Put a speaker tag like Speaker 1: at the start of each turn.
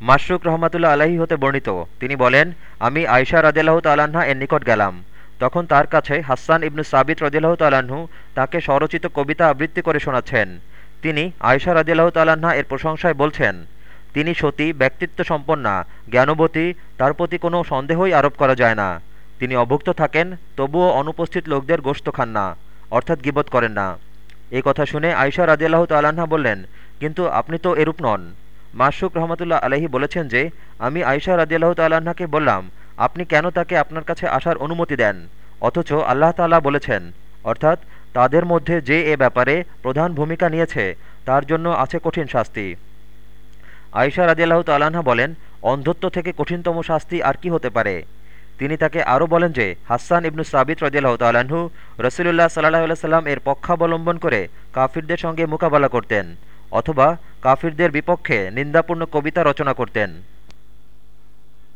Speaker 1: মাসরুক রহমাতুল্লাহ আলাহি হতে বর্ণিত। তিনি বলেন, আমি আয়সা রাজিয়াল্লাহ তাল্লাহা এর নিকট গেলাম। তখন তার কাছে হাসান ইবনু সাবিত রদিল্লাহ তাল্লাহ্ন তাকে স্বরচিত কবিতা আবৃত্তি করে শোনাচ্ছেন। তিনি আয়সা রাজিয়াল্লাহ তাল্লাহা এর প্রশংসায় বলছেন, তিনি সতী, ব্যক্তিত্ব সম্পন্না, জ্ঞানবতী, তার প্রতি কোনো সন্দেহই আরোপ করা যায় না। তিনি অভুক্ত থাকেন, তবুও অনুপস্থিত লোকদের গোস্ত খান না, অর্থাৎ গিবত করেন না। এই কথা শুনে আয়সা রাজিয়াল্লাহ তাল্লাহা বললেন, কিন্তু আপনি তো এরূপ নন। মাসুক রহমতুল্লাহ আলহি বলেছেন যে, আমি আয়সা রাজিয়াল্লাহ তাল্লাহ্নাকে বললাম, আপনি কেন তাকে আপনার কাছে আসার অনুমতি দেন? অথচ আল্লাহ তাল্লাহ বলেছেন, অর্থাৎ তাদের মধ্যে যে এ ব্যাপারে প্রধান ভূমিকা নিয়েছে, তার জন্য আছে কঠিন শাস্তি। আয়সা রাজিয়াল্লাহ তাল্লাহা বলেন, অন্ধত্ব থেকে কঠিনতম শাস্তি আর কি হতে পারে? তিনি তাকে আরও বলেন যে, হাসান ইবনু সাবিত রদিয়াল্লাহ তাল্লাহ্ন রসুলুল্লাহ সাল্লাহ সাল্লাম এর পক্ষাবলম্বন করে কাফিরদের সঙ্গে মোকাবেলা করতেন। অথবা কাফিরদের বিপক্ষে নিন্দাপূর্ণ কবিতা রচনা করতেন।